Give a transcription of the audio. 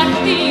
partì,